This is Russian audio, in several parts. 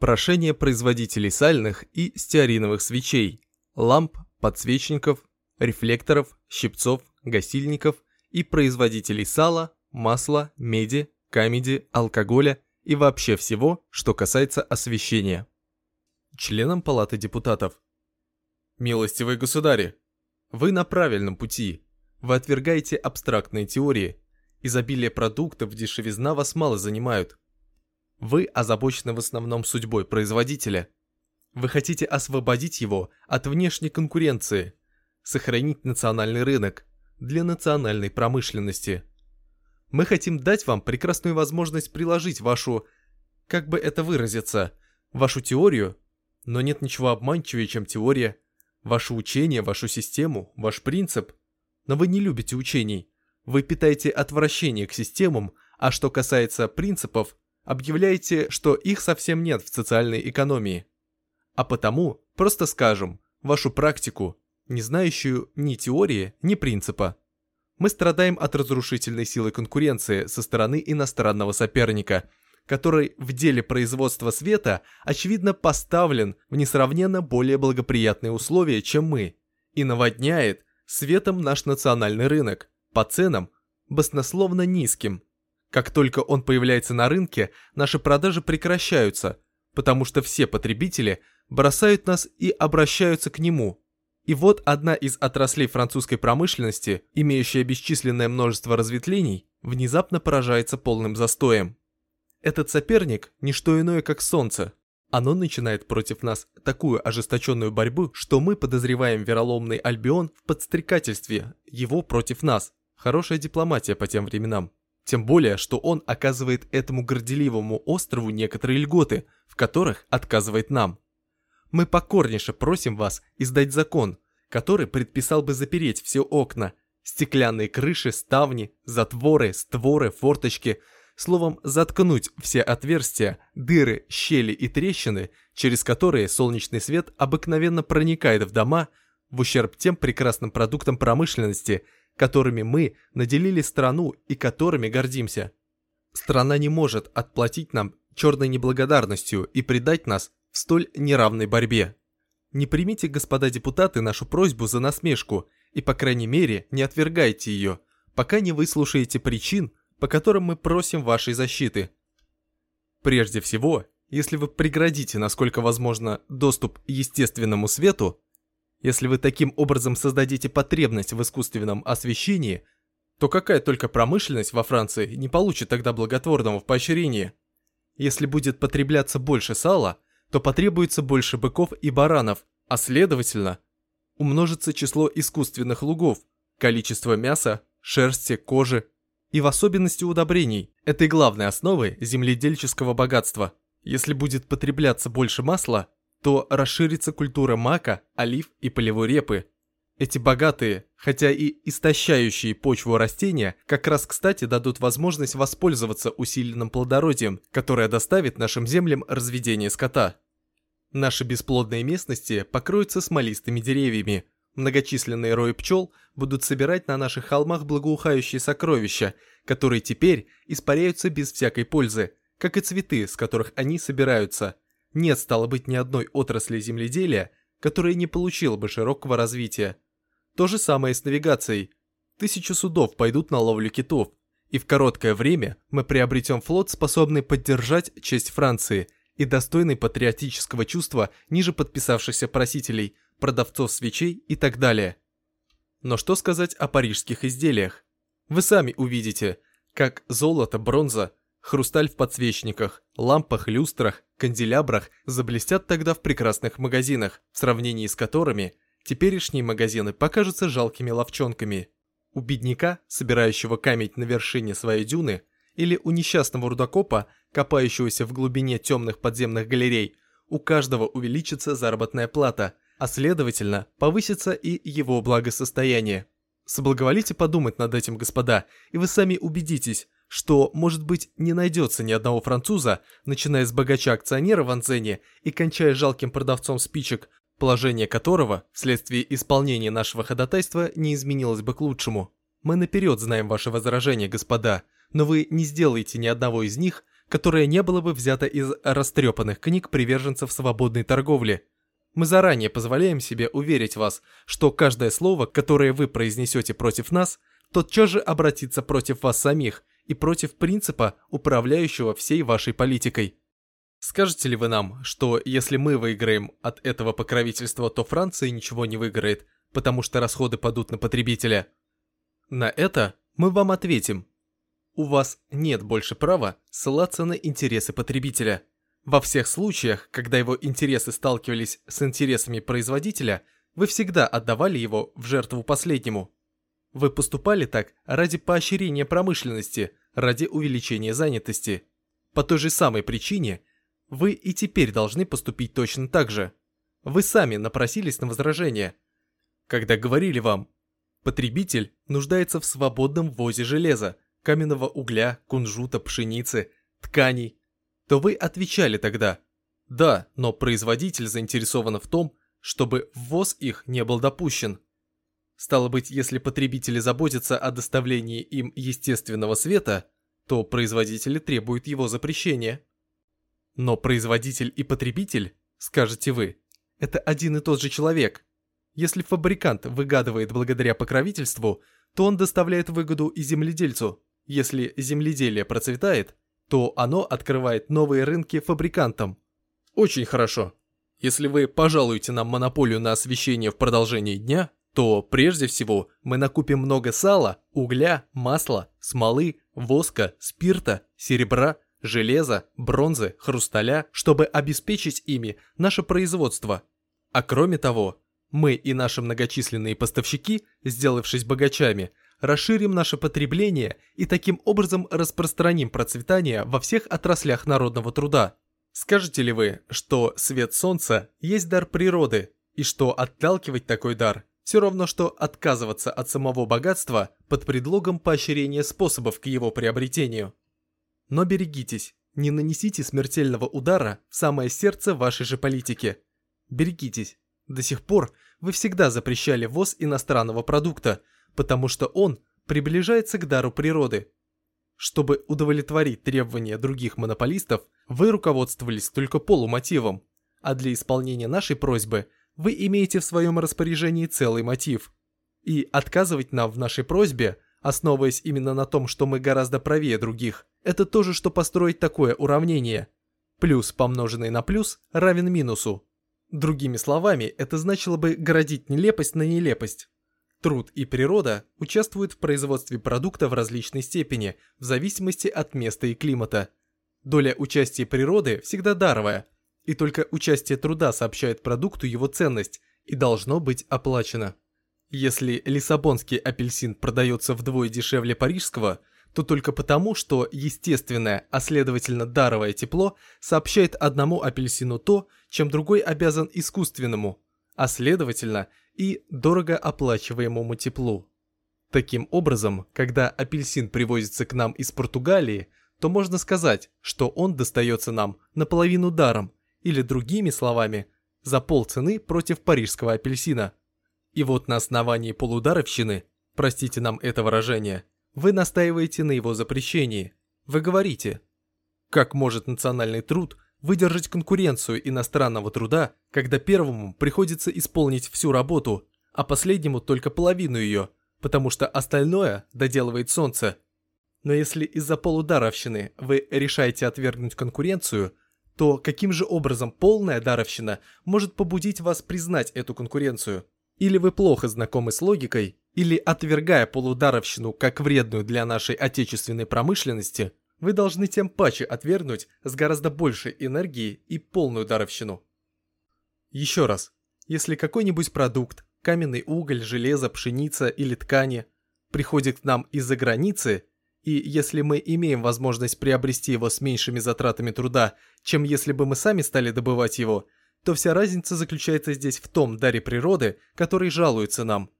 Прошение производителей сальных и стеариновых свечей, ламп, подсвечников, рефлекторов, щипцов, гасильников и производителей сала, масла, меди, камеди, алкоголя и вообще всего, что касается освещения. Членам Палаты депутатов. Милостивые государи, вы на правильном пути. Вы отвергаете абстрактные теории. Изобилие продуктов, дешевизна вас мало занимают. Вы озабочены в основном судьбой производителя. Вы хотите освободить его от внешней конкуренции, сохранить национальный рынок для национальной промышленности. Мы хотим дать вам прекрасную возможность приложить вашу, как бы это выразиться, вашу теорию, но нет ничего обманчивее, чем теория, ваше учение, вашу систему, ваш принцип. Но вы не любите учений. Вы питаете отвращение к системам, а что касается принципов, объявляете, что их совсем нет в социальной экономии. А потому просто скажем, вашу практику, не знающую ни теории, ни принципа. Мы страдаем от разрушительной силы конкуренции со стороны иностранного соперника, который в деле производства света очевидно поставлен в несравненно более благоприятные условия, чем мы, и наводняет светом наш национальный рынок по ценам баснословно низким – как только он появляется на рынке, наши продажи прекращаются, потому что все потребители бросают нас и обращаются к нему. И вот одна из отраслей французской промышленности, имеющая бесчисленное множество разветвлений, внезапно поражается полным застоем. Этот соперник – не что иное, как солнце. Оно начинает против нас такую ожесточенную борьбу, что мы подозреваем вероломный Альбион в подстрекательстве его против нас. Хорошая дипломатия по тем временам. Тем более, что он оказывает этому горделивому острову некоторые льготы, в которых отказывает нам. Мы покорнейше просим вас издать закон, который предписал бы запереть все окна, стеклянные крыши, ставни, затворы, створы, форточки, словом, заткнуть все отверстия, дыры, щели и трещины, через которые солнечный свет обыкновенно проникает в дома, в ущерб тем прекрасным продуктам промышленности – которыми мы наделили страну и которыми гордимся. Страна не может отплатить нам черной неблагодарностью и предать нас в столь неравной борьбе. Не примите, господа депутаты, нашу просьбу за насмешку и, по крайней мере, не отвергайте ее, пока не выслушаете причин, по которым мы просим вашей защиты. Прежде всего, если вы преградите, насколько возможно, доступ естественному свету, если вы таким образом создадите потребность в искусственном освещении, то какая только промышленность во Франции не получит тогда благотворного поощрения? Если будет потребляться больше сала, то потребуется больше быков и баранов, а следовательно, умножится число искусственных лугов, количество мяса, шерсти, кожи и в особенности удобрений, этой главной основы земледельческого богатства. Если будет потребляться больше масла, то расширится культура мака, олив и полевой репы. Эти богатые, хотя и истощающие почву растения, как раз кстати дадут возможность воспользоваться усиленным плодородием, которое доставит нашим землям разведение скота. Наши бесплодные местности покроются смолистыми деревьями. Многочисленные рои пчел будут собирать на наших холмах благоухающие сокровища, которые теперь испаряются без всякой пользы, как и цветы, с которых они собираются – нет, стало быть, ни одной отрасли земледелия, которая не получила бы широкого развития. То же самое с навигацией. Тысячи судов пойдут на ловлю китов, и в короткое время мы приобретем флот, способный поддержать честь Франции и достойный патриотического чувства ниже подписавшихся просителей, продавцов свечей и так далее. Но что сказать о парижских изделиях? Вы сами увидите, как золото, бронза, Хрусталь в подсвечниках, лампах, люстрах, канделябрах заблестят тогда в прекрасных магазинах, в сравнении с которыми теперешние магазины покажутся жалкими ловчонками. У бедняка, собирающего камень на вершине своей дюны, или у несчастного рудокопа, копающегося в глубине темных подземных галерей, у каждого увеличится заработная плата, а следовательно повысится и его благосостояние. Соблаговолите подумать над этим, господа, и вы сами убедитесь, что, может быть, не найдется ни одного француза, начиная с богача-акционера в Анзене и кончая жалким продавцом спичек, положение которого, вследствие исполнения нашего ходатайства, не изменилось бы к лучшему. Мы наперед знаем ваши возражения, господа, но вы не сделаете ни одного из них, которое не было бы взято из растрепанных книг приверженцев свободной торговли. Мы заранее позволяем себе уверить вас, что каждое слово, которое вы произнесете против нас, тотчас же обратится против вас самих и против принципа, управляющего всей вашей политикой. Скажете ли вы нам, что если мы выиграем от этого покровительства, то Франция ничего не выиграет, потому что расходы падут на потребителя? На это мы вам ответим. У вас нет больше права ссылаться на интересы потребителя. Во всех случаях, когда его интересы сталкивались с интересами производителя, вы всегда отдавали его в жертву последнему. Вы поступали так ради поощрения промышленности, ради увеличения занятости. По той же самой причине вы и теперь должны поступить точно так же. Вы сами напросились на возражение. Когда говорили вам, потребитель нуждается в свободном ввозе железа, каменного угля, кунжута, пшеницы, тканей, то вы отвечали тогда «Да, но производитель заинтересован в том, чтобы ввоз их не был допущен». Стало быть, если потребители заботятся о доставлении им естественного света, то производители требуют его запрещения. Но производитель и потребитель, скажете вы, это один и тот же человек. Если фабрикант выгадывает благодаря покровительству, то он доставляет выгоду и земледельцу. Если земледелие процветает, то оно открывает новые рынки фабрикантам. Очень хорошо. Если вы пожалуете нам монополию на освещение в продолжении дня, то прежде всего мы накупим много сала, угля, масла, смолы, воска, спирта, серебра, железа, бронзы, хрусталя, чтобы обеспечить ими наше производство. А кроме того, мы и наши многочисленные поставщики, сделавшись богачами, расширим наше потребление и таким образом распространим процветание во всех отраслях народного труда. Скажете ли вы, что свет солнца есть дар природы, и что отталкивать такой дар все равно, что отказываться от самого богатства под предлогом поощрения способов к его приобретению? Но берегитесь, не нанесите смертельного удара в самое сердце вашей же политики. Берегитесь. До сих пор вы всегда запрещали ввоз иностранного продукта, потому что он приближается к дару природы. Чтобы удовлетворить требования других монополистов, вы руководствовались только полумотивом, а для исполнения нашей просьбы вы имеете в своем распоряжении целый мотив. И отказывать нам в нашей просьбе, основываясь именно на том, что мы гораздо правее других, это то же, что построить такое уравнение. Плюс, помноженный на плюс, равен минусу. Другими словами, это значило бы городить нелепость на нелепость. Труд и природа участвуют в производстве продукта в различной степени, в зависимости от места и климата. Доля участия природы всегда даровая, и только участие труда сообщает продукту его ценность и должно быть оплачено. Если лиссабонский апельсин продается вдвое дешевле парижского, то только потому, что естественное, а следовательно даровое тепло сообщает одному апельсину то, чем другой обязан искусственному, а следовательно и дорого оплачиваемому теплу. Таким образом, когда апельсин привозится к нам из Португалии, то можно сказать, что он достается нам наполовину даром, или другими словами, за полцены против парижского апельсина. И вот на основании полударовщины, простите нам это выражение, вы настаиваете на его запрещении. Вы говорите, как может национальный труд выдержать конкуренцию иностранного труда, когда первому приходится исполнить всю работу, а последнему только половину ее, потому что остальное доделывает солнце. Но если из-за полударовщины вы решаете отвергнуть конкуренцию, то каким же образом полная даровщина может побудить вас признать эту конкуренцию? Или вы плохо знакомы с логикой, или отвергая полударовщину как вредную для нашей отечественной промышленности, вы должны тем паче отвергнуть с гораздо большей энергией и полную даровщину. Еще раз, если какой-нибудь продукт, каменный уголь, железо, пшеница или ткани, приходит к нам из-за границы, и если мы имеем возможность приобрести его с меньшими затратами труда, чем если бы мы сами стали добывать его, то вся разница заключается здесь в том даре природы, который жалуется нам.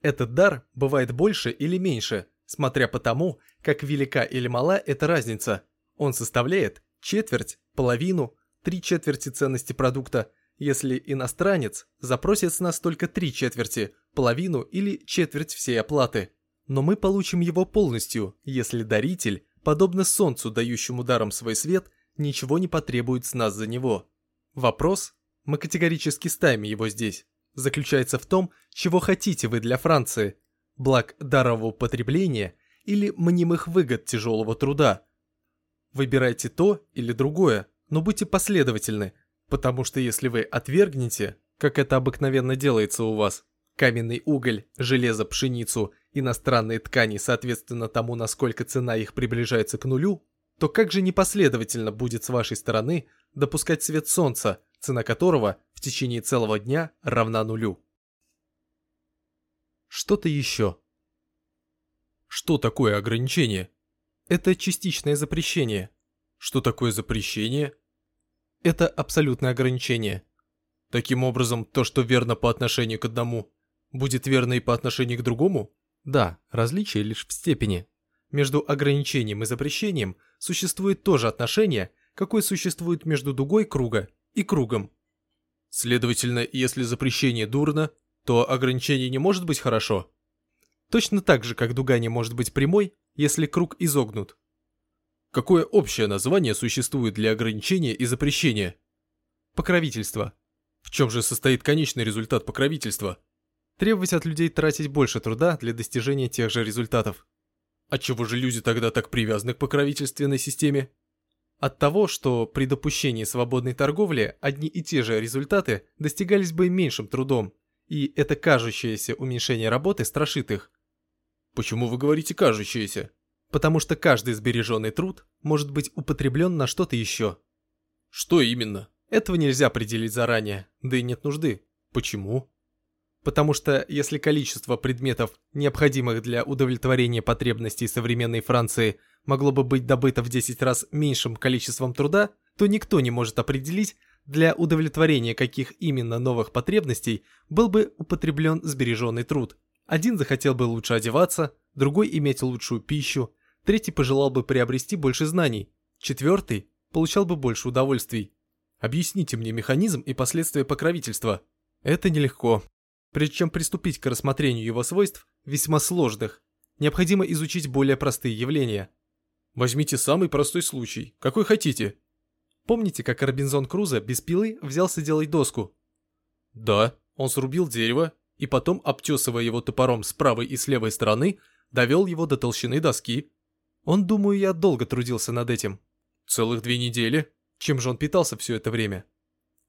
Этот дар бывает больше или меньше, смотря по тому, как велика или мала эта разница. Он составляет четверть, половину, три четверти ценности продукта, если иностранец запросит с нас только три четверти, половину или четверть всей оплаты. Но мы получим его полностью, если даритель подобно солнцу, дающему даром свой свет, ничего не потребует с нас за него. Вопрос, мы категорически ставим его здесь, заключается в том, чего хотите вы для Франции, благ дарового потребления или мнимых выгод тяжелого труда. Выбирайте то или другое, но будьте последовательны, потому что если вы отвергнете, как это обыкновенно делается у вас, каменный уголь, железо, пшеницу, иностранные ткани соответственно тому, насколько цена их приближается к нулю, то как же непоследовательно будет с вашей стороны допускать свет солнца, цена которого в течение целого дня равна нулю. Что-то еще. Что такое ограничение? Это частичное запрещение. Что такое запрещение? Это абсолютное ограничение. Таким образом, то, что верно по отношению к одному, будет верно и по отношению к другому? Да, различие лишь в степени. Между ограничением и запрещением существует то же отношение, какое существует между дугой круга и кругом. Следовательно, если запрещение дурно, то ограничение не может быть хорошо. Точно так же, как дуга не может быть прямой, если круг изогнут. Какое общее название существует для ограничения и запрещения? Покровительство. В чем же состоит конечный результат покровительства? Требовать от людей тратить больше труда для достижения тех же результатов. Отчего же люди тогда так привязаны к покровительственной системе? От того, что при допущении свободной торговли одни и те же результаты достигались бы меньшим трудом, и это кажущееся уменьшение работы страшит их. Почему вы говорите «кажущееся»? Потому что каждый сбереженный труд может быть употреблен на что-то еще. Что именно? Этого нельзя определить заранее, да и нет нужды. Почему? Потому что если количество предметов, необходимых для удовлетворения потребностей современной Франции, могло бы быть добыто в 10 раз меньшим количеством труда, то никто не может определить, для удовлетворения каких именно новых потребностей был бы употреблен сбереженный труд. Один захотел бы лучше одеваться, другой иметь лучшую пищу, третий пожелал бы приобрести больше знаний, четвертый получал бы больше удовольствий. Объясните мне механизм и последствия покровительства. Это нелегко. Прежде чем приступить к рассмотрению его свойств, весьма сложных, необходимо изучить более простые явления. Возьмите самый простой случай, какой хотите. Помните, как Робинзон Крузо без пилы взялся делать доску? Да, он срубил дерево и потом, обтесывая его топором с правой и с левой стороны, довел его до толщины доски. Он, думаю, я долго трудился над этим. Целых две недели. Чем же он питался все это время?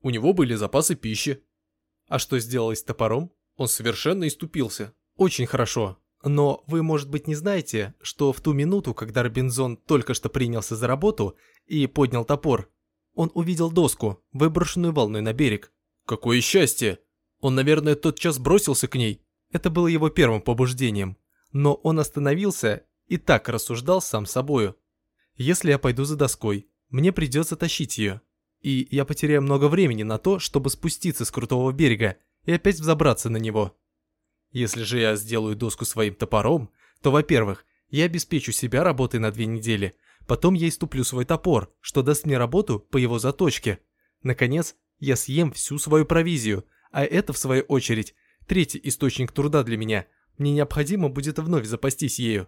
У него были запасы пищи, а что сделалось с топором? Он совершенно иступился. Очень хорошо. Но вы, может быть, не знаете, что в ту минуту, когда Робинзон только что принялся за работу и поднял топор, он увидел доску, выброшенную волной на берег. Какое счастье! Он, наверное, тотчас бросился к ней. Это было его первым побуждением. Но он остановился и так рассуждал сам собою. Если я пойду за доской, мне придется тащить ее и я потеряю много времени на то, чтобы спуститься с крутого берега и опять взобраться на него. Если же я сделаю доску своим топором, то, во-первых, я обеспечу себя работой на две недели, потом я иступлю свой топор, что даст мне работу по его заточке. Наконец, я съем всю свою провизию, а это, в свою очередь, третий источник труда для меня. Мне необходимо будет вновь запастись ею.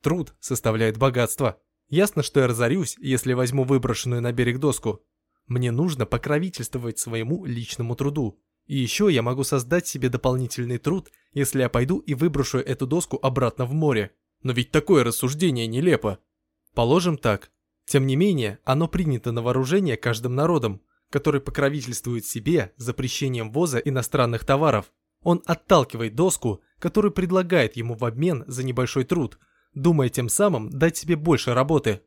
Труд составляет богатство. Ясно, что я разорюсь, если возьму выброшенную на берег доску, мне нужно покровительствовать своему личному труду. И еще я могу создать себе дополнительный труд, если я пойду и выброшу эту доску обратно в море. Но ведь такое рассуждение нелепо. Положим так. Тем не менее, оно принято на вооружение каждым народом, который покровительствует себе запрещением ввоза иностранных товаров. Он отталкивает доску, которую предлагает ему в обмен за небольшой труд, думая тем самым дать себе больше работы.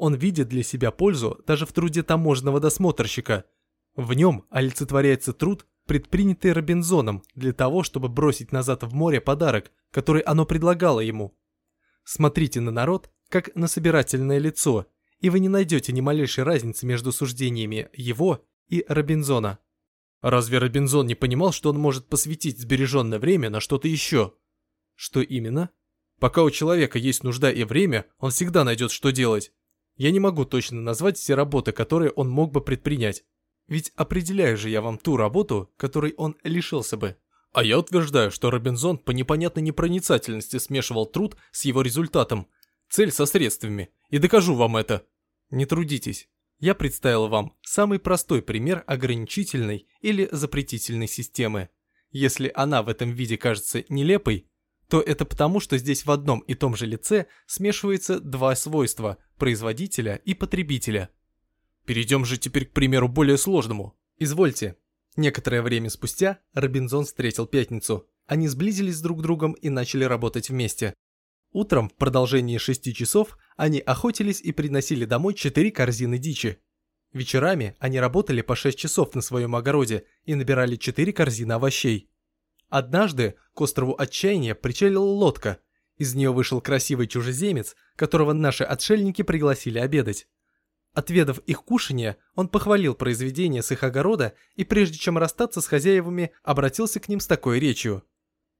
Он видит для себя пользу даже в труде таможенного досмотрщика. В нем олицетворяется труд, предпринятый Робинзоном для того, чтобы бросить назад в море подарок, который оно предлагало ему. Смотрите на народ, как на собирательное лицо, и вы не найдете ни малейшей разницы между суждениями его и Робинзона. Разве Робинзон не понимал, что он может посвятить сбереженное время на что-то еще? Что именно? Пока у человека есть нужда и время, он всегда найдет, что делать. Я не могу точно назвать все работы, которые он мог бы предпринять. Ведь определяю же я вам ту работу, которой он лишился бы. А я утверждаю, что Робинзон по непонятной непроницательности смешивал труд с его результатом. Цель со средствами. И докажу вам это. Не трудитесь. Я представил вам самый простой пример ограничительной или запретительной системы. Если она в этом виде кажется нелепой, то это потому, что здесь в одном и том же лице смешивается два свойства – производителя и потребителя. Перейдем же теперь к примеру более сложному. Извольте. Некоторое время спустя Робинзон встретил Пятницу. Они сблизились друг с другом и начали работать вместе. Утром, в продолжении шести часов, они охотились и приносили домой четыре корзины дичи. Вечерами они работали по 6 часов на своем огороде и набирали 4 корзины овощей. Однажды к острову Отчаяния причалила лодка. Из нее вышел красивый чужеземец, которого наши отшельники пригласили обедать. Отведав их кушанье, он похвалил произведение с их огорода и прежде чем расстаться с хозяевами, обратился к ним с такой речью.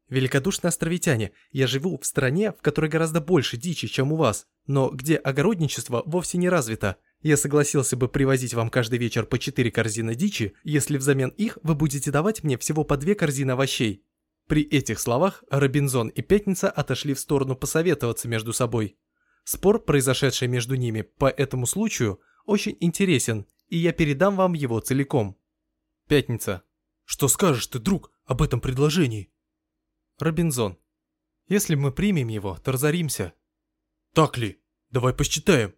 Великодушные островитяне, я живу в стране, в которой гораздо больше дичи, чем у вас, но где огородничество вовсе не развито. Я согласился бы привозить вам каждый вечер по четыре корзины дичи, если взамен их вы будете давать мне всего по две корзины овощей. При этих словах Робинзон и Пятница отошли в сторону посоветоваться между собой. Спор, произошедший между ними по этому случаю, очень интересен, и я передам вам его целиком. Пятница. Что скажешь ты, друг, об этом предложении? Робинзон. Если мы примем его, то разоримся. Так ли? Давай посчитаем.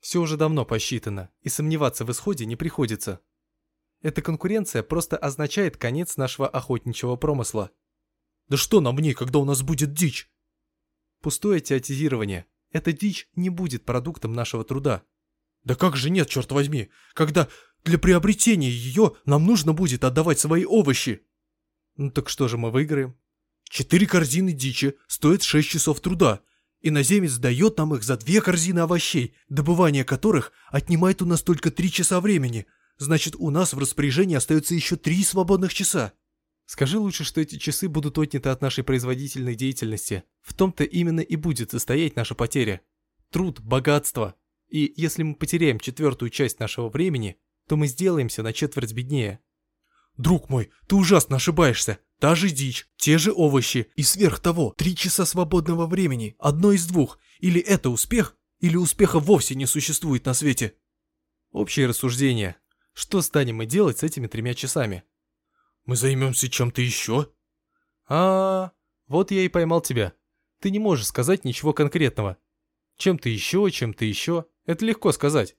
Все уже давно посчитано, и сомневаться в исходе не приходится. Эта конкуренция просто означает конец нашего охотничьего промысла. Да что нам ней, когда у нас будет дичь? Пустое театизирование. Эта дичь не будет продуктом нашего труда. Да как же нет, черт возьми, когда для приобретения ее нам нужно будет отдавать свои овощи. Ну так что же мы выиграем? Четыре корзины дичи стоят шесть часов труда. Иноземец дает нам их за две корзины овощей, добывание которых отнимает у нас только три часа времени. Значит, у нас в распоряжении остается еще три свободных часа. Скажи лучше, что эти часы будут отняты от нашей производительной деятельности. В том-то именно и будет состоять наша потеря. Труд, богатство. И если мы потеряем четвертую часть нашего времени, то мы сделаемся на четверть беднее. Друг мой, ты ужасно ошибаешься. Та же дичь, те же овощи и сверх того, три часа свободного времени, одно из двух. Или это успех, или успеха вовсе не существует на свете. Общее рассуждение. Что станем мы делать с этими тремя часами? Мы займемся чем-то еще? А, -а, а, вот я и поймал тебя. Ты не можешь сказать ничего конкретного. Чем-то еще, чем-то еще. Это легко сказать.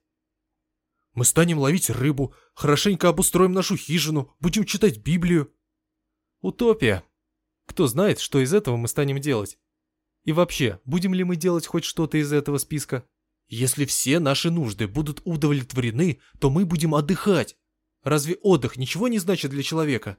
Мы станем ловить рыбу, хорошенько обустроим нашу хижину, будем читать Библию. Утопия. Кто знает, что из этого мы станем делать? И вообще, будем ли мы делать хоть что-то из этого списка? Если все наши нужды будут удовлетворены, то мы будем отдыхать. Разве отдых ничего не значит для человека?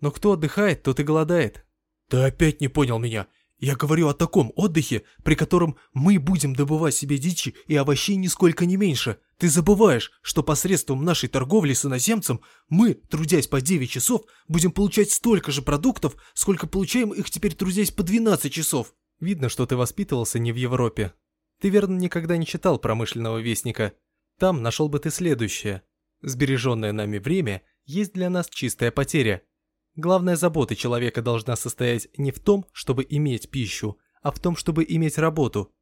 Но кто отдыхает, тот и голодает. Ты опять не понял меня. Я говорю о таком отдыхе, при котором мы будем добывать себе дичи и овощей нисколько не меньше. Ты забываешь, что посредством нашей торговли с иноземцем мы, трудясь по 9 часов, будем получать столько же продуктов, сколько получаем их теперь трудясь по 12 часов. Видно, что ты воспитывался не в Европе. Ты, верно, никогда не читал промышленного вестника. Там нашел бы ты следующее. Сбереженное нами время есть для нас чистая потеря – Главная забота человека должна состоять не в том, чтобы иметь пищу, а в том, чтобы иметь работу.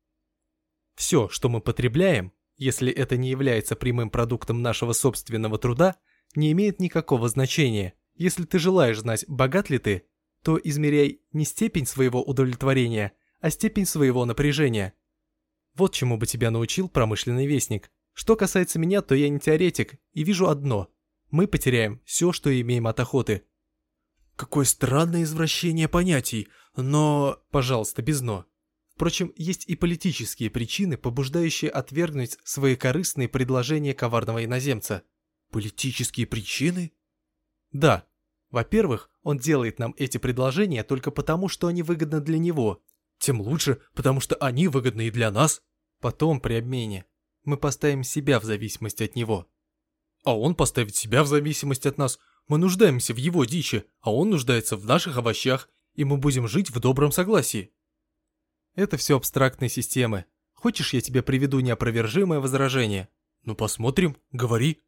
Все, что мы потребляем, если это не является прямым продуктом нашего собственного труда, не имеет никакого значения. Если ты желаешь знать, богат ли ты, то измеряй не степень своего удовлетворения, а степень своего напряжения. Вот чему бы тебя научил промышленный вестник. Что касается меня, то я не теоретик и вижу одно. Мы потеряем все, что имеем от охоты – Какое странное извращение понятий, но... Пожалуйста, без «но». Впрочем, есть и политические причины, побуждающие отвергнуть свои корыстные предложения коварного иноземца. Политические причины? Да. Во-первых, он делает нам эти предложения только потому, что они выгодны для него. Тем лучше, потому что они выгодны и для нас. Потом, при обмене, мы поставим себя в зависимость от него. А он поставит себя в зависимость от нас – мы нуждаемся в его дичи, а он нуждается в наших овощах, и мы будем жить в добром согласии. Это все абстрактные системы. Хочешь, я тебе приведу неопровержимое возражение? Ну посмотрим, говори.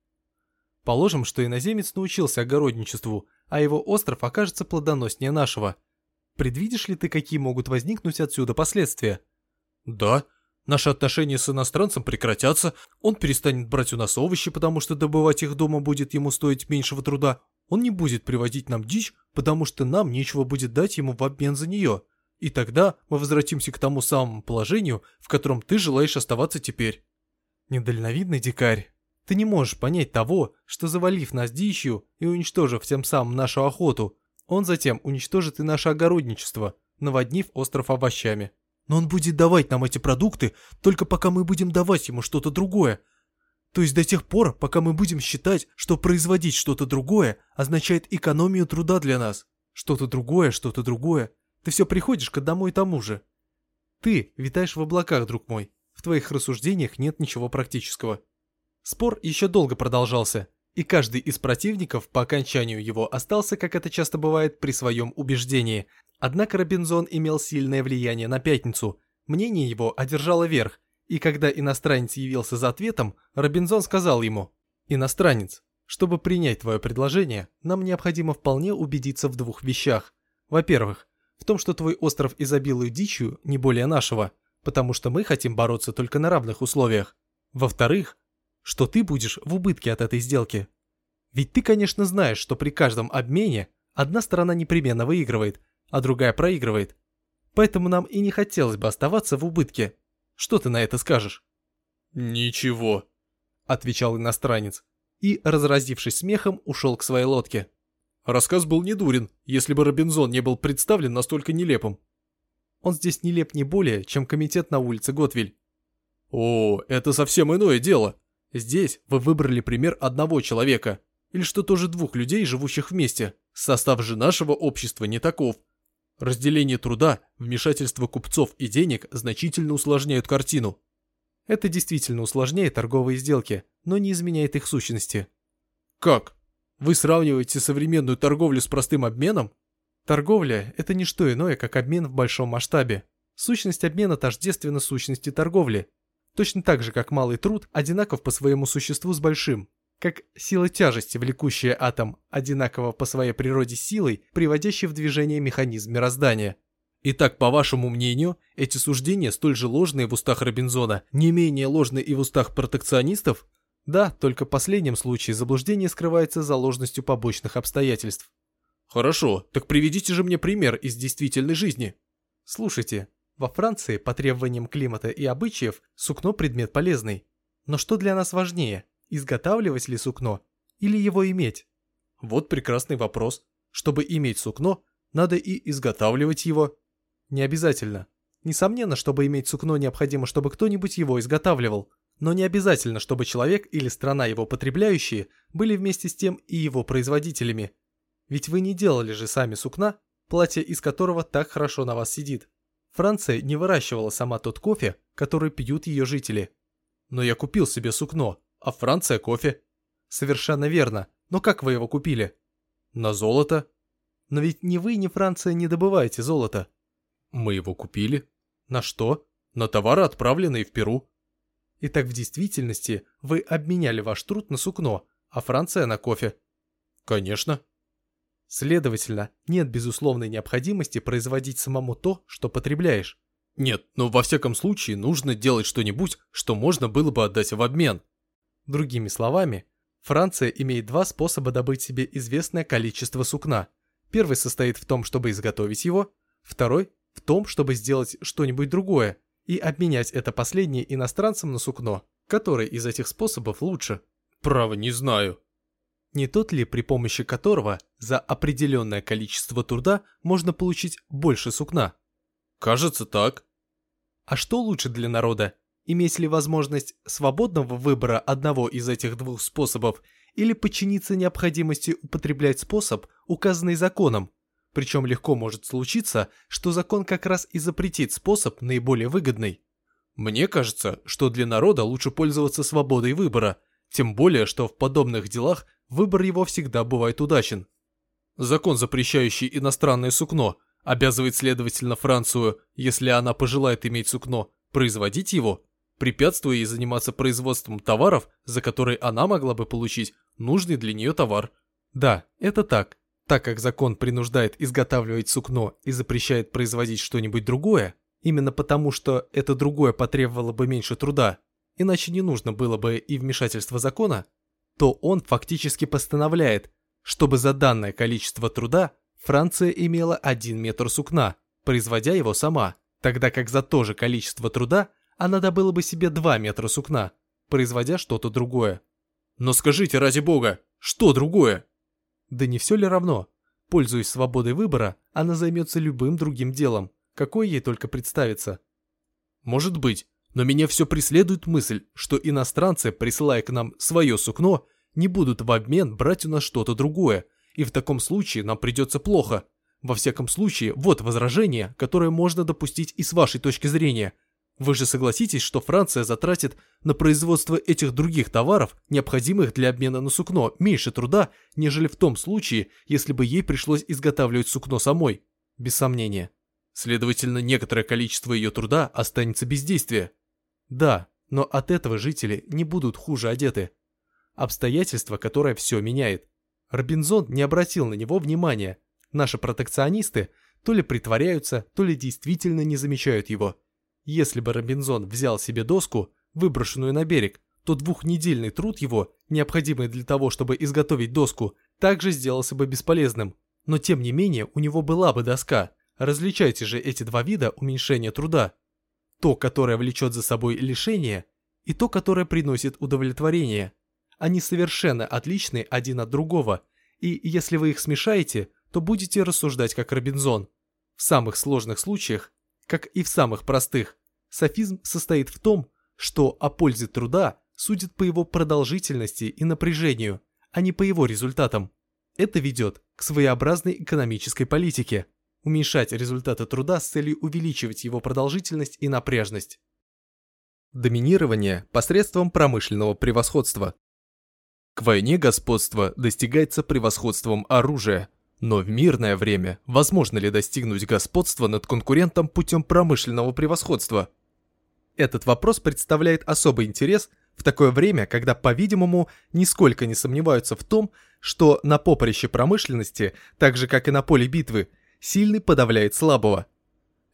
Положим, что иноземец научился огородничеству, а его остров окажется плодоноснее нашего. Предвидишь ли ты, какие могут возникнуть отсюда последствия? Да, Наши отношения с иностранцем прекратятся, он перестанет брать у нас овощи, потому что добывать их дома будет ему стоить меньшего труда. Он не будет привозить нам дичь, потому что нам нечего будет дать ему в обмен за нее. И тогда мы возвратимся к тому самому положению, в котором ты желаешь оставаться теперь. Недальновидный дикарь. Ты не можешь понять того, что завалив нас дичью и уничтожив тем самым нашу охоту, он затем уничтожит и наше огородничество, наводнив остров овощами. Но он будет давать нам эти продукты, только пока мы будем давать ему что-то другое. То есть до тех пор, пока мы будем считать, что производить что-то другое означает экономию труда для нас. Что-то другое, что-то другое. Ты все приходишь к одному и тому же. Ты витаешь в облаках, друг мой. В твоих рассуждениях нет ничего практического. Спор еще долго продолжался, и каждый из противников по окончанию его остался, как это часто бывает, при своем убеждении. Однако Робинзон имел сильное влияние на пятницу. Мнение его одержало верх, и когда иностранец явился за ответом, Робинзон сказал ему, «Иностранец, чтобы принять твое предложение, нам необходимо вполне убедиться в двух вещах. Во-первых, в том, что твой остров изобилует дичью не более нашего, потому что мы хотим бороться только на равных условиях. Во-вторых, что ты будешь в убытке от этой сделки. Ведь ты, конечно, знаешь, что при каждом обмене одна сторона непременно выигрывает, а другая проигрывает. Поэтому нам и не хотелось бы оставаться в убытке. Что ты на это скажешь? «Ничего», — отвечал иностранец, и, разразившись смехом, ушел к своей лодке. Рассказ был недурен, если бы Робинзон не был представлен настолько нелепым. Он здесь нелеп не более, чем комитет на улице Готвиль. О, это совсем иное дело. Здесь вы выбрали пример одного человека, или что тоже двух людей, живущих вместе. Состав же нашего общества не таков. Разделение труда, вмешательство купцов и денег значительно усложняют картину. Это действительно усложняет торговые сделки, но не изменяет их сущности. Как? Вы сравниваете современную торговлю с простым обменом? Торговля – это не что иное, как обмен в большом масштабе. Сущность обмена тождественна сущности торговли, Точно так же, как малый труд одинаков по своему существу с большим. Как сила тяжести, влекущая атом, одинаково по своей природе силой, приводящей в движение механизм мироздания. Итак, по вашему мнению, эти суждения столь же ложные в устах Робинзона, не менее ложные и в устах протекционистов? Да, только в последнем случае заблуждение скрывается за ложностью побочных обстоятельств. Хорошо, так приведите же мне пример из действительной жизни. Слушайте, во Франции, по требованиям климата и обычаев, сукно предмет полезный. Но что для нас важнее, изготавливать ли сукно или его иметь? Вот прекрасный вопрос. Чтобы иметь сукно, надо и изготавливать его. Не обязательно. Несомненно, чтобы иметь сукно, необходимо, чтобы кто-нибудь его изготавливал. Но не обязательно, чтобы человек или страна его потребляющие были вместе с тем и его производителями. Ведь вы не делали же сами сукна, платье из которого так хорошо на вас сидит. Франция не выращивала сама тот кофе, который пьют ее жители. Но я купил себе сукно, а Франция кофе. Совершенно верно. Но как вы его купили? На золото. Но ведь ни вы, ни Франция не добываете золото. Мы его купили. На что? На товары, отправленные в Перу. Итак, в действительности вы обменяли ваш труд на сукно, а Франция на кофе. Конечно. Следовательно, нет безусловной необходимости производить самому то, что потребляешь. Нет, но во всяком случае нужно делать что-нибудь, что можно было бы отдать в обмен. Другими словами, Франция имеет два способа добыть себе известное количество сукна. Первый состоит в том, чтобы изготовить его, второй – в том, чтобы сделать что-нибудь другое и обменять это последнее иностранцам на сукно. Который из этих способов лучше? Право, не знаю не тот ли при помощи которого за определенное количество труда можно получить больше сукна? Кажется так. А что лучше для народа? Иметь ли возможность свободного выбора одного из этих двух способов или подчиниться необходимости употреблять способ, указанный законом? Причем легко может случиться, что закон как раз и запретит способ наиболее выгодный. Мне кажется, что для народа лучше пользоваться свободой выбора, тем более, что в подобных делах выбор его всегда бывает удачен. Закон, запрещающий иностранное сукно, обязывает, следовательно, Францию, если она пожелает иметь сукно, производить его, препятствуя ей заниматься производством товаров, за которые она могла бы получить нужный для нее товар. Да, это так. Так как закон принуждает изготавливать сукно и запрещает производить что-нибудь другое, именно потому, что это другое потребовало бы меньше труда, иначе не нужно было бы и вмешательство закона, то он фактически постановляет, чтобы за данное количество труда Франция имела 1 метр сукна, производя его сама, тогда как за то же количество труда она добыла бы себе 2 метра сукна, производя что-то другое. Но скажите, ради бога, что другое? Да не все ли равно? Пользуясь свободой выбора, она займется любым другим делом, какое ей только представится. Может быть, но меня все преследует мысль, что иностранцы, присылая к нам свое сукно, не будут в обмен брать у нас что-то другое, и в таком случае нам придется плохо. Во всяком случае, вот возражение, которое можно допустить и с вашей точки зрения – вы же согласитесь, что Франция затратит на производство этих других товаров, необходимых для обмена на сукно, меньше труда, нежели в том случае, если бы ей пришлось изготавливать сукно самой? Без сомнения. Следовательно, некоторое количество ее труда останется без действия. Да, но от этого жители не будут хуже одеты. Обстоятельство, которое все меняет. Робинзон не обратил на него внимания. Наши протекционисты то ли притворяются, то ли действительно не замечают его. Если бы Робинзон взял себе доску, выброшенную на берег, то двухнедельный труд его, необходимый для того, чтобы изготовить доску, также сделался бы бесполезным. Но тем не менее у него была бы доска. Различайте же эти два вида уменьшения труда. То, которое влечет за собой лишение, и то, которое приносит удовлетворение. Они совершенно отличны один от другого, и если вы их смешаете, то будете рассуждать как Робинзон. В самых сложных случаях как и в самых простых, софизм состоит в том, что о пользе труда судят по его продолжительности и напряжению, а не по его результатам. Это ведет к своеобразной экономической политике – уменьшать результаты труда с целью увеличивать его продолжительность и напряжность. Доминирование посредством промышленного превосходства. К войне господство достигается превосходством оружия, но в мирное время возможно ли достигнуть господства над конкурентом путем промышленного превосходства? Этот вопрос представляет особый интерес в такое время, когда, по-видимому, нисколько не сомневаются в том, что на поприще промышленности, так же как и на поле битвы, сильный подавляет слабого.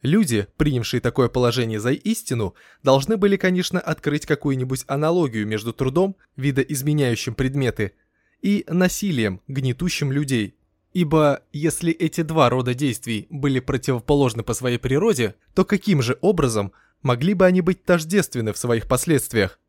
Люди, принявшие такое положение за истину, должны были, конечно, открыть какую-нибудь аналогию между трудом, видоизменяющим предметы, и насилием, гнетущим людей – Ибо если эти два рода действий были противоположны по своей природе, то каким же образом могли бы они быть тождественны в своих последствиях?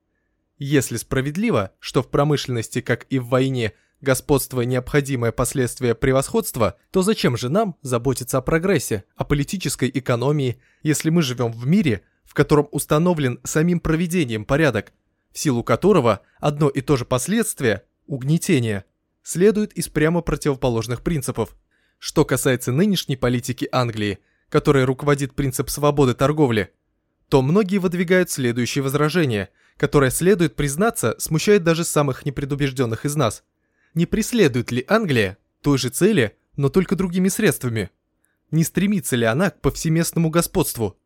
Если справедливо, что в промышленности, как и в войне, господство – необходимое последствие превосходства, то зачем же нам заботиться о прогрессе, о политической экономии, если мы живем в мире, в котором установлен самим проведением порядок, в силу которого одно и то же последствие – угнетение – следует из прямо противоположных принципов. Что касается нынешней политики Англии, которая руководит принцип свободы торговли, то многие выдвигают следующее возражение, которое, следует признаться, смущает даже самых непредубежденных из нас. Не преследует ли Англия той же цели, но только другими средствами? Не стремится ли она к повсеместному господству?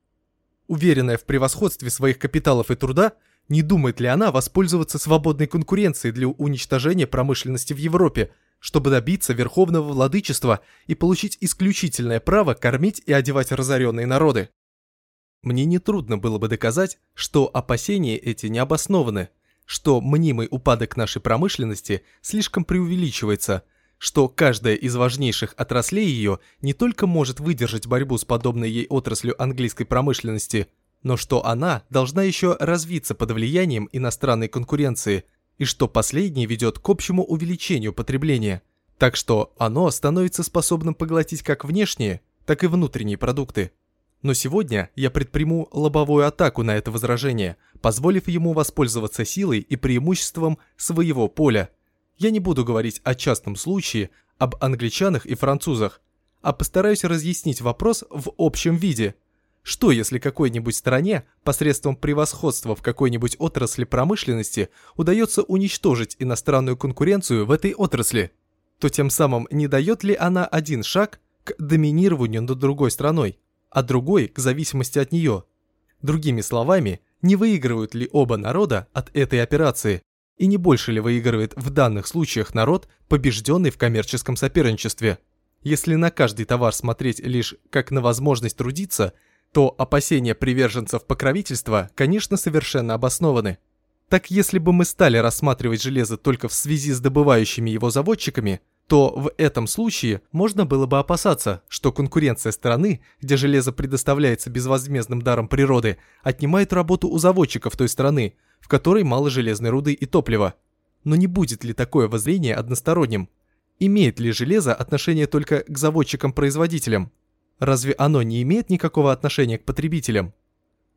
Уверенная в превосходстве своих капиталов и труда – не думает ли она воспользоваться свободной конкуренцией для уничтожения промышленности в Европе, чтобы добиться верховного владычества и получить исключительное право кормить и одевать разоренные народы? Мне нетрудно было бы доказать, что опасения эти не обоснованы, что мнимый упадок нашей промышленности слишком преувеличивается, что каждая из важнейших отраслей ее не только может выдержать борьбу с подобной ей отраслью английской промышленности, но что она должна еще развиться под влиянием иностранной конкуренции, и что последнее ведет к общему увеличению потребления, так что оно становится способным поглотить как внешние, так и внутренние продукты. Но сегодня я предприму лобовую атаку на это возражение, позволив ему воспользоваться силой и преимуществом своего поля. Я не буду говорить о частном случае, об англичанах и французах, а постараюсь разъяснить вопрос в общем виде – что если какой-нибудь стране посредством превосходства в какой-нибудь отрасли промышленности удается уничтожить иностранную конкуренцию в этой отрасли? То тем самым не дает ли она один шаг к доминированию над другой страной, а другой к зависимости от нее? Другими словами, не выигрывают ли оба народа от этой операции? И не больше ли выигрывает в данных случаях народ, побежденный в коммерческом соперничестве? Если на каждый товар смотреть лишь как на возможность трудиться – то опасения приверженцев покровительства, конечно, совершенно обоснованы. Так если бы мы стали рассматривать железо только в связи с добывающими его заводчиками, то в этом случае можно было бы опасаться, что конкуренция страны, где железо предоставляется безвозмездным даром природы, отнимает работу у заводчиков той страны, в которой мало железной руды и топлива. Но не будет ли такое воззрение односторонним? Имеет ли железо отношение только к заводчикам-производителям? Разве оно не имеет никакого отношения к потребителям?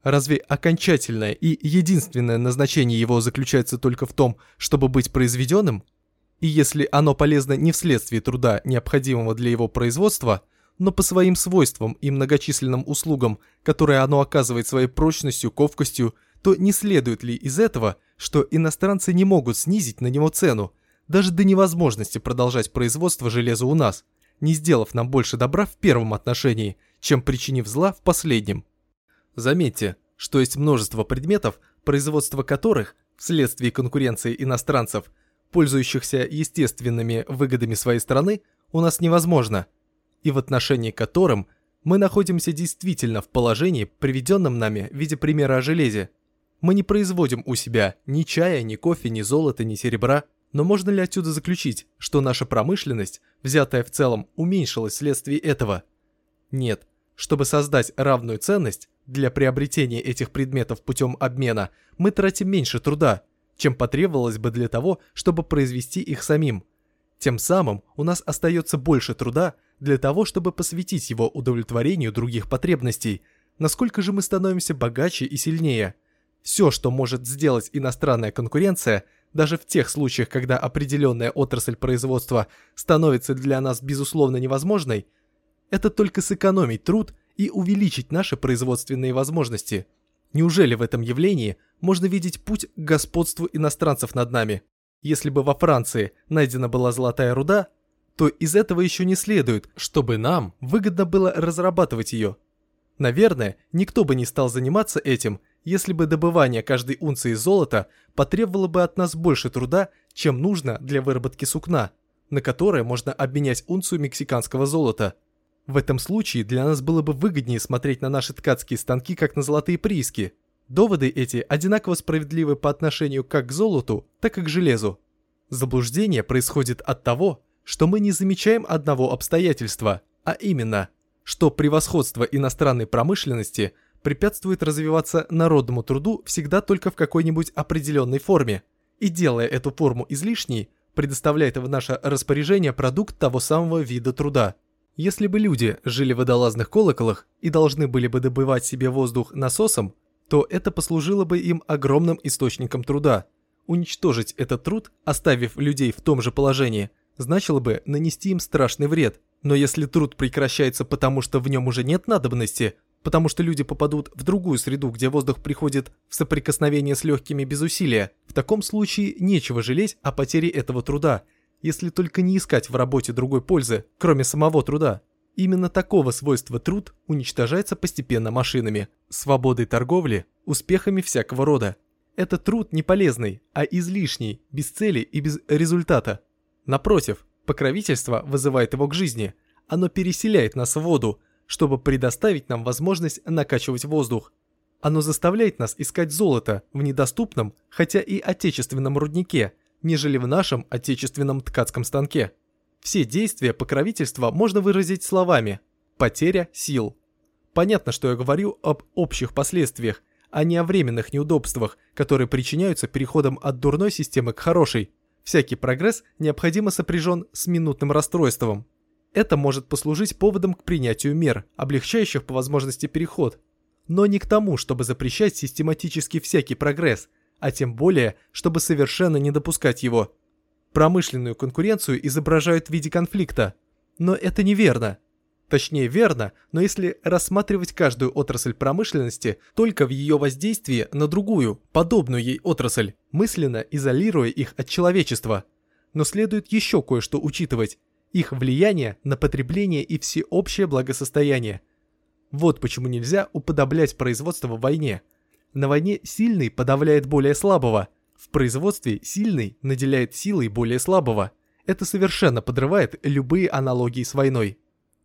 Разве окончательное и единственное назначение его заключается только в том, чтобы быть произведенным? И если оно полезно не вследствие труда, необходимого для его производства, но по своим свойствам и многочисленным услугам, которые оно оказывает своей прочностью, ковкостью, то не следует ли из этого, что иностранцы не могут снизить на него цену, даже до невозможности продолжать производство железа у нас, не сделав нам больше добра в первом отношении, чем причинив зла в последнем. Заметьте, что есть множество предметов, производство которых, вследствие конкуренции иностранцев, пользующихся естественными выгодами своей страны, у нас невозможно, и в отношении которым мы находимся действительно в положении, приведенном нами в виде примера о железе. Мы не производим у себя ни чая, ни кофе, ни золота, ни серебра, но можно ли отсюда заключить, что наша промышленность, взятая в целом, уменьшилась вследствие этого? Нет. Чтобы создать равную ценность, для приобретения этих предметов путем обмена мы тратим меньше труда, чем потребовалось бы для того, чтобы произвести их самим. Тем самым у нас остается больше труда для того, чтобы посвятить его удовлетворению других потребностей. Насколько же мы становимся богаче и сильнее? Все, что может сделать иностранная конкуренция, даже в тех случаях, когда определенная отрасль производства становится для нас безусловно невозможной, это только сэкономить труд и увеличить наши производственные возможности – Неужели в этом явлении можно видеть путь к господству иностранцев над нами? Если бы во Франции найдена была золотая руда, то из этого еще не следует, чтобы нам выгодно было разрабатывать ее. Наверное, никто бы не стал заниматься этим, если бы добывание каждой унции золота потребовало бы от нас больше труда, чем нужно для выработки сукна, на которое можно обменять унцию мексиканского золота – в этом случае для нас было бы выгоднее смотреть на наши ткацкие станки как на золотые прииски. Доводы эти одинаково справедливы по отношению как к золоту, так и к железу. Заблуждение происходит от того, что мы не замечаем одного обстоятельства, а именно, что превосходство иностранной промышленности препятствует развиваться народному труду всегда только в какой-нибудь определенной форме, и делая эту форму излишней, предоставляет в наше распоряжение продукт того самого вида труда – если бы люди жили в водолазных колоколах и должны были бы добывать себе воздух насосом, то это послужило бы им огромным источником труда. Уничтожить этот труд, оставив людей в том же положении, значило бы нанести им страшный вред. Но если труд прекращается потому, что в нем уже нет надобности, потому что люди попадут в другую среду, где воздух приходит в соприкосновение с легкими без усилия, в таком случае нечего жалеть о потере этого труда – если только не искать в работе другой пользы, кроме самого труда. Именно такого свойства труд уничтожается постепенно машинами, свободой торговли, успехами всякого рода. Это труд не полезный, а излишний, без цели и без результата. Напротив, покровительство вызывает его к жизни. Оно переселяет нас в воду, чтобы предоставить нам возможность накачивать воздух. Оно заставляет нас искать золото в недоступном, хотя и отечественном руднике, нежели в нашем отечественном ткацком станке. Все действия покровительства можно выразить словами «потеря сил». Понятно, что я говорю об общих последствиях, а не о временных неудобствах, которые причиняются переходом от дурной системы к хорошей. Всякий прогресс необходимо сопряжен с минутным расстройством. Это может послужить поводом к принятию мер, облегчающих по возможности переход. Но не к тому, чтобы запрещать систематически всякий прогресс – а тем более, чтобы совершенно не допускать его. Промышленную конкуренцию изображают в виде конфликта. Но это неверно. Точнее верно, но если рассматривать каждую отрасль промышленности только в ее воздействии на другую, подобную ей отрасль, мысленно изолируя их от человечества. Но следует еще кое-что учитывать. Их влияние на потребление и всеобщее благосостояние. Вот почему нельзя уподоблять производство в войне – на войне сильный подавляет более слабого. В производстве сильный наделяет силой более слабого. Это совершенно подрывает любые аналогии с войной.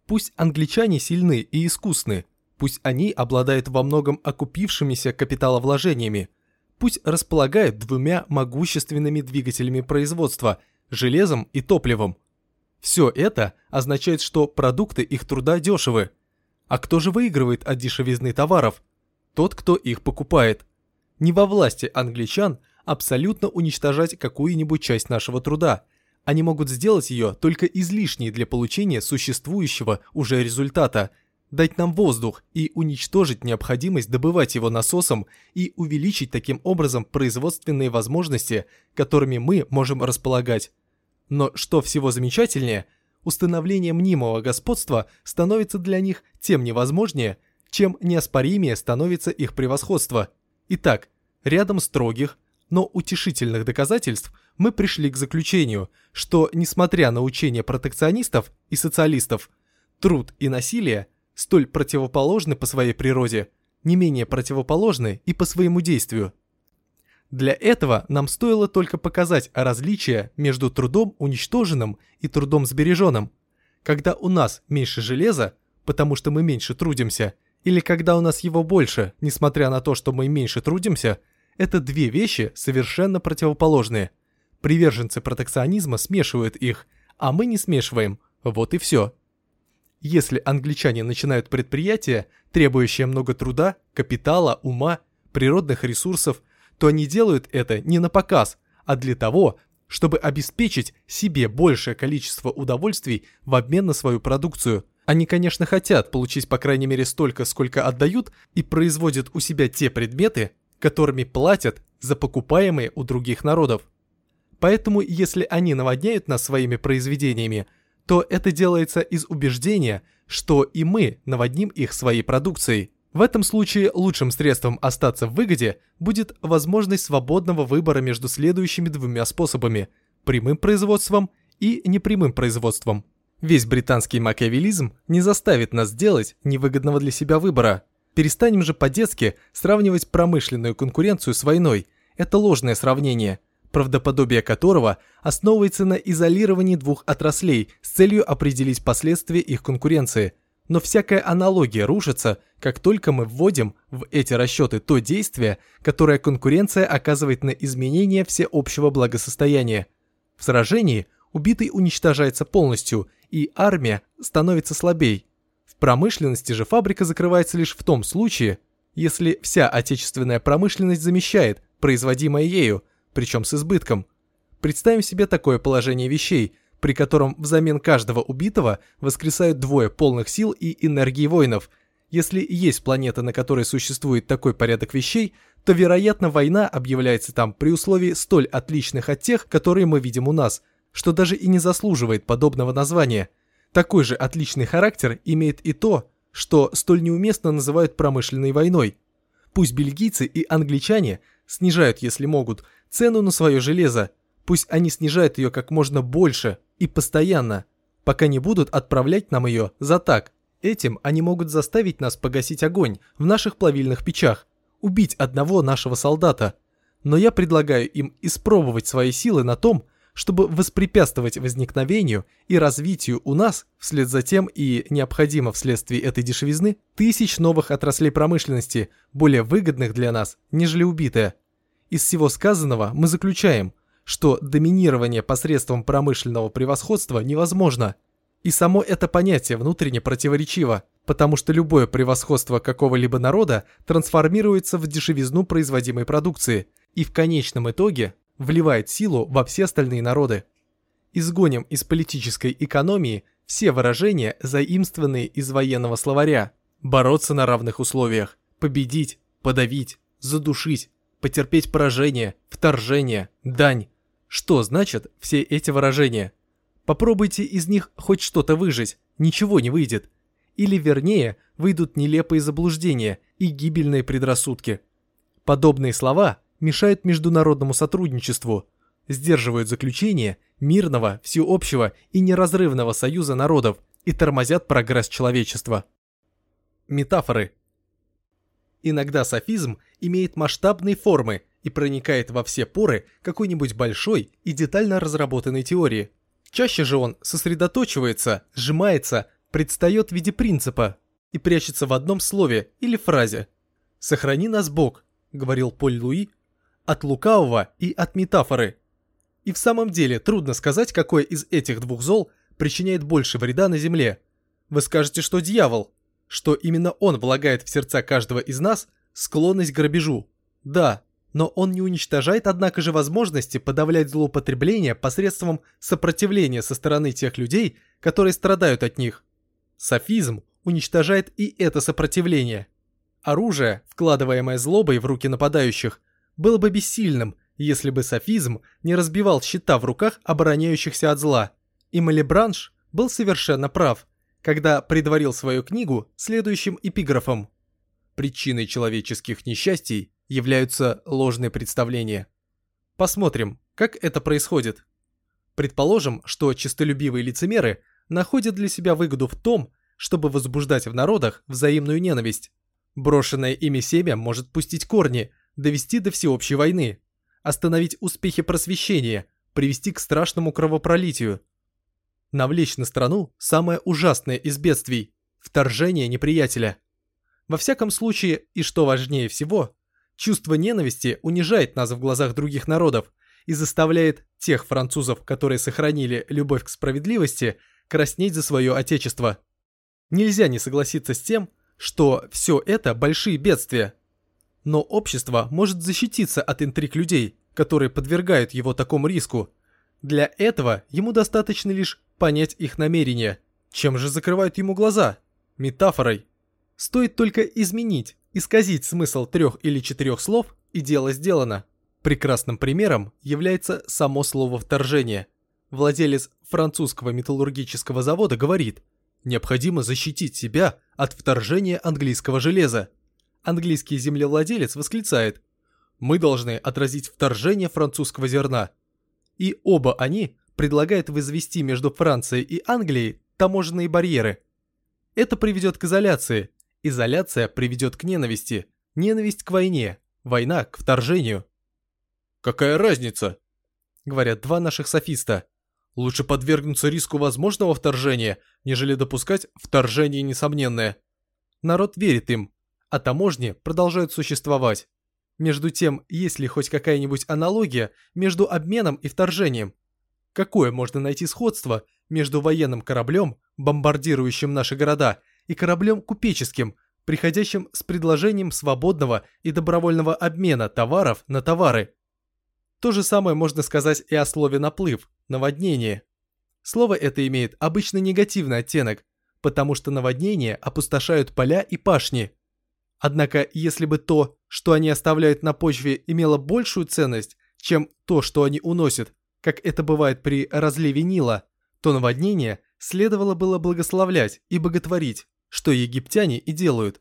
Пусть англичане сильны и искусны, Пусть они обладают во многом окупившимися капиталовложениями. Пусть располагают двумя могущественными двигателями производства – железом и топливом. Все это означает, что продукты их труда дешевы. А кто же выигрывает от дешевизны товаров? Тот, кто их покупает. Не во власти англичан абсолютно уничтожать какую-нибудь часть нашего труда. Они могут сделать ее только излишней для получения существующего уже результата – дать нам воздух и уничтожить необходимость добывать его насосом и увеличить таким образом производственные возможности, которыми мы можем располагать. Но что всего замечательнее, установление мнимого господства становится для них тем невозможнее, чем неоспоримее становится их превосходство. Итак, рядом строгих, но утешительных доказательств мы пришли к заключению, что, несмотря на учения протекционистов и социалистов, труд и насилие – столь противоположны по своей природе, не менее противоположны и по своему действию. Для этого нам стоило только показать различия между трудом уничтоженным и трудом сбереженным. Когда у нас меньше железа, потому что мы меньше трудимся, или когда у нас его больше, несмотря на то, что мы меньше трудимся, это две вещи совершенно противоположные. Приверженцы протекционизма смешивают их, а мы не смешиваем, вот и все. Если англичане начинают предприятие, требующее много труда, капитала, ума, природных ресурсов, то они делают это не на показ, а для того, чтобы обеспечить себе большее количество удовольствий в обмен на свою продукцию. Они, конечно, хотят получить по крайней мере столько, сколько отдают, и производят у себя те предметы, которыми платят за покупаемые у других народов. Поэтому, если они наводняют нас своими произведениями – то это делается из убеждения, что и мы наводним их своей продукцией. В этом случае лучшим средством остаться в выгоде будет возможность свободного выбора между следующими двумя способами – прямым производством и непрямым производством. Весь британский макиавелизм не заставит нас делать невыгодного для себя выбора. Перестанем же по-детски сравнивать промышленную конкуренцию с войной. Это ложное сравнение – правдоподобие которого основывается на изолировании двух отраслей с целью определить последствия их конкуренции. Но всякая аналогия рушится, как только мы вводим в эти расчеты то действие, которое конкуренция оказывает на изменение всеобщего благосостояния. В сражении убитый уничтожается полностью, и армия становится слабей. В промышленности же фабрика закрывается лишь в том случае, если вся отечественная промышленность замещает производимое ею – причем с избытком. Представим себе такое положение вещей, при котором взамен каждого убитого воскресают двое полных сил и энергии воинов. Если есть планета, на которой существует такой порядок вещей, то, вероятно, война объявляется там при условии столь отличных от тех, которые мы видим у нас, что даже и не заслуживает подобного названия. Такой же отличный характер имеет и то, что столь неуместно называют промышленной войной. Пусть бельгийцы и англичане снижают, если могут, цену на свое железо. Пусть они снижают ее как можно больше и постоянно, пока не будут отправлять нам ее за так. Этим они могут заставить нас погасить огонь в наших плавильных печах, убить одного нашего солдата. Но я предлагаю им испробовать свои силы на том, чтобы воспрепятствовать возникновению и развитию у нас, вслед за тем и необходимо вследствие этой дешевизны, тысяч новых отраслей промышленности, более выгодных для нас, нежели убитая. Из всего сказанного мы заключаем, что доминирование посредством промышленного превосходства невозможно. И само это понятие внутренне противоречиво, потому что любое превосходство какого-либо народа трансформируется в дешевизну производимой продукции и в конечном итоге вливает силу во все остальные народы. Изгоним из политической экономии все выражения, заимствованные из военного словаря. Бороться на равных условиях, победить, подавить, задушить, потерпеть поражение, вторжение, дань. Что значат все эти выражения? Попробуйте из них хоть что-то выжить, ничего не выйдет. Или вернее, выйдут нелепые заблуждения и гибельные предрассудки. Подобные слова мешают международному сотрудничеству, сдерживают заключение мирного, всеобщего и неразрывного союза народов и тормозят прогресс человечества. Метафоры – Иногда софизм имеет масштабные формы и проникает во все поры какой-нибудь большой и детально разработанной теории. Чаще же он сосредоточивается, сжимается, предстает в виде принципа. и прячется в одном слове или фразе. «Сохрани нас Бог», — говорил Поль Луи, «от лукавого и от метафоры». И в самом деле трудно сказать, какое из этих двух зол причиняет больше вреда на земле. Вы скажете, что дьявол, что именно он влагает в сердца каждого из нас склонность к грабежу. Да, но он не уничтожает, однако же, возможности подавлять злоупотребление посредством сопротивления со стороны тех людей, которые страдают от них. Софизм уничтожает и это сопротивление. Оружие, вкладываемое злобой в руки нападающих, было бы бессильным, если бы софизм не разбивал щита в руках обороняющихся от зла. И Малебранш был совершенно прав, когда предварил свою книгу следующим эпиграфом. Причиной человеческих несчастий являются ложные представления. Посмотрим, как это происходит. Предположим, что честолюбивые лицемеры находят для себя выгоду в том, чтобы возбуждать в народах взаимную ненависть. Брошенное ими семя может пустить корни, довести до всеобщей войны, остановить успехи просвещения, привести к страшному кровопролитию. Навлечь на страну самое ужасное из бедствий – вторжение неприятеля. Во всяком случае, и что важнее всего, чувство ненависти унижает нас в глазах других народов и заставляет тех французов, которые сохранили любовь к справедливости, краснеть за свое отечество. Нельзя не согласиться с тем, что все это большие бедствия. Но общество может защититься от интриг людей, которые подвергают его такому риску. Для этого ему достаточно лишь понять их намерения. Чем же закрывают ему глаза? Метафорой. Стоит только изменить, исказить смысл трех или четырех слов, и дело сделано. Прекрасным примером является само слово «вторжение». Владелец французского металлургического завода говорит, необходимо защитить себя от вторжения английского железа. Английский землевладелец восклицает, мы должны отразить вторжение французского зерна. И оба они предлагают возвести между Францией и Англией таможенные барьеры. Это приведет к изоляции, изоляция приведет к ненависти, ненависть к войне, война к вторжению. «Какая разница?» — говорят два наших софиста. «Лучше подвергнуться риску возможного вторжения, нежели допускать вторжение несомненное». Народ верит им, а таможни продолжают существовать. Между тем, есть ли хоть какая-нибудь аналогия между обменом и вторжением? Какое можно найти сходство между военным кораблем, бомбардирующим наши города, и кораблем купеческим, приходящим с предложением свободного и добровольного обмена товаров на товары? То же самое можно сказать и о слове «наплыв», «наводнение». Слово это имеет обычно негативный оттенок, потому что наводнения опустошают поля и пашни – Однако, если бы то, что они оставляют на почве, имело большую ценность, чем то, что они уносят, как это бывает при разливе Нила, то наводнение следовало было благословлять и боготворить, что египтяне и делают.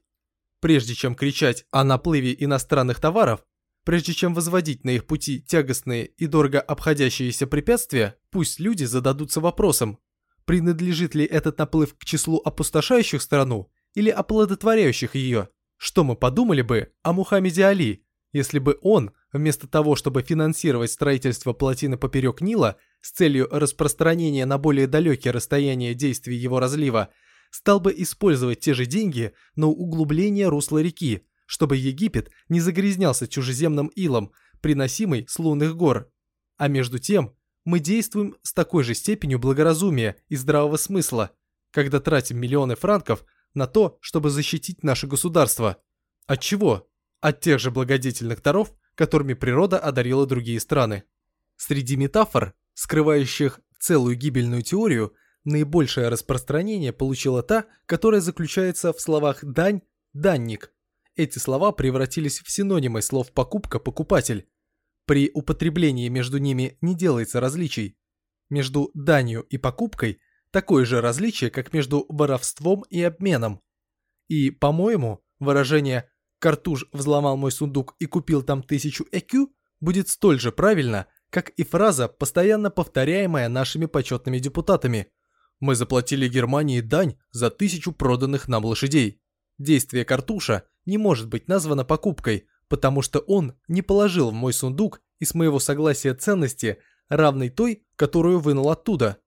Прежде чем кричать о наплыве иностранных товаров, прежде чем возводить на их пути тягостные и дорого обходящиеся препятствия, пусть люди зададутся вопросом, принадлежит ли этот наплыв к числу опустошающих страну или оплодотворяющих ее. Что мы подумали бы о Мухаммеде Али, если бы он, вместо того, чтобы финансировать строительство плотины поперек Нила с целью распространения на более далекие расстояния действий его разлива, стал бы использовать те же деньги на углубление русла реки, чтобы Египет не загрязнялся чужеземным илом, приносимый с лунных гор. А между тем, мы действуем с такой же степенью благоразумия и здравого смысла, когда тратим миллионы франков на то, чтобы защитить наше государство. От чего? От тех же благодетельных даров, которыми природа одарила другие страны. Среди метафор, скрывающих целую гибельную теорию, наибольшее распространение получила та, которая заключается в словах «дань», «данник». Эти слова превратились в синонимы слов «покупка», «покупатель». При употреблении между ними не делается различий. Между данью и покупкой – такое же различие, как между воровством и обменом. И, по-моему, выражение «Картуш взломал мой сундук и купил там тысячу ЭКЮ» будет столь же правильно, как и фраза, постоянно повторяемая нашими почетными депутатами. «Мы заплатили Германии дань за тысячу проданных нам лошадей». Действие Картуша не может быть названо покупкой, потому что он не положил в мой сундук из моего согласия ценности, равной той, которую вынул оттуда –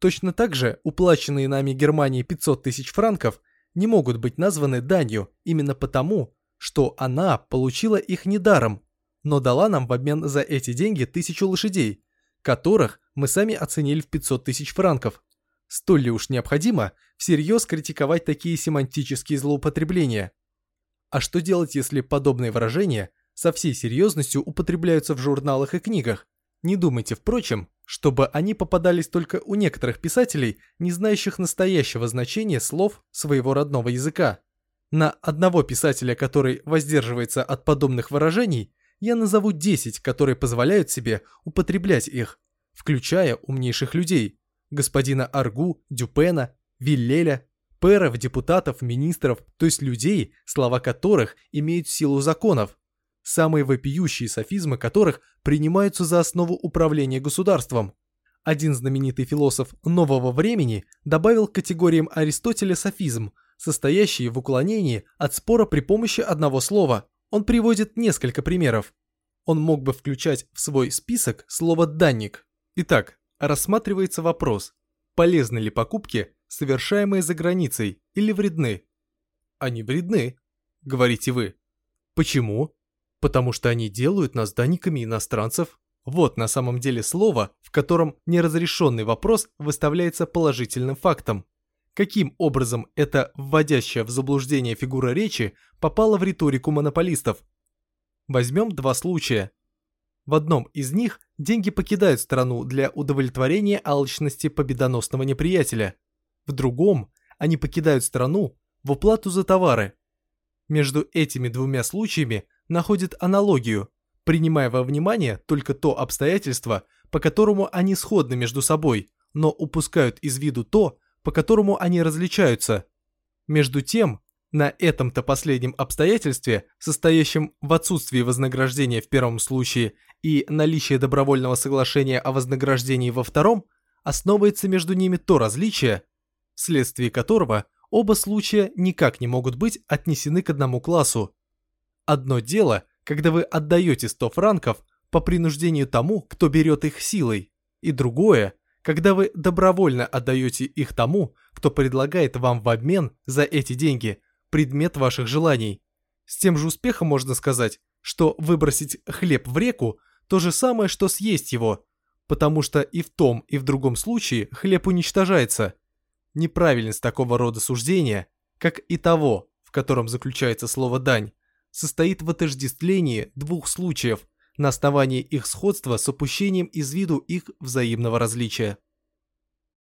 Точно так же уплаченные нами Германии 500 тысяч франков не могут быть названы данью именно потому, что она получила их недаром, но дала нам в обмен за эти деньги тысячу лошадей, которых мы сами оценили в 500 тысяч франков. Столь ли уж необходимо всерьез критиковать такие семантические злоупотребления? А что делать, если подобные выражения со всей серьезностью употребляются в журналах и книгах? Не думайте, впрочем, чтобы они попадались только у некоторых писателей, не знающих настоящего значения слов своего родного языка. На одного писателя, который воздерживается от подобных выражений, я назову 10, которые позволяют себе употреблять их, включая умнейших людей, господина Аргу, Дюпена, Виллеля, пэров, депутатов, министров, то есть людей, слова которых имеют силу законов, самые вопиющие софизмы которых принимаются за основу управления государством. Один знаменитый философ нового времени добавил к категориям Аристотеля софизм, состоящий в уклонении от спора при помощи одного слова. Он приводит несколько примеров. Он мог бы включать в свой список слово «данник». Итак, рассматривается вопрос, полезны ли покупки, совершаемые за границей, или вредны. Они вредны, говорите вы. Почему? Потому что они делают нас данниками иностранцев. Вот на самом деле слово, в котором неразрешенный вопрос выставляется положительным фактом. Каким образом эта вводящая в заблуждение фигура речи попала в риторику монополистов? Возьмем два случая. В одном из них деньги покидают страну для удовлетворения алчности победоносного неприятеля. В другом они покидают страну в уплату за товары. Между этими двумя случаями находит аналогию, принимая во внимание только то обстоятельство, по которому они сходны между собой, но упускают из виду то, по которому они различаются. Между тем, на этом-то последнем обстоятельстве, состоящем в отсутствии вознаграждения в первом случае и наличии добровольного соглашения о вознаграждении во втором, основывается между ними то различие, вследствие которого оба случая никак не могут быть отнесены к одному классу. Одно дело, когда вы отдаете 100 франков по принуждению тому, кто берет их силой, и другое, когда вы добровольно отдаете их тому, кто предлагает вам в обмен за эти деньги предмет ваших желаний. С тем же успехом можно сказать, что выбросить хлеб в реку – то же самое, что съесть его, потому что и в том, и в другом случае хлеб уничтожается. Неправильность такого рода суждения, как и того, в котором заключается слово «дань», состоит в отождествлении двух случаев на основании их сходства с опущением из виду их взаимного различия.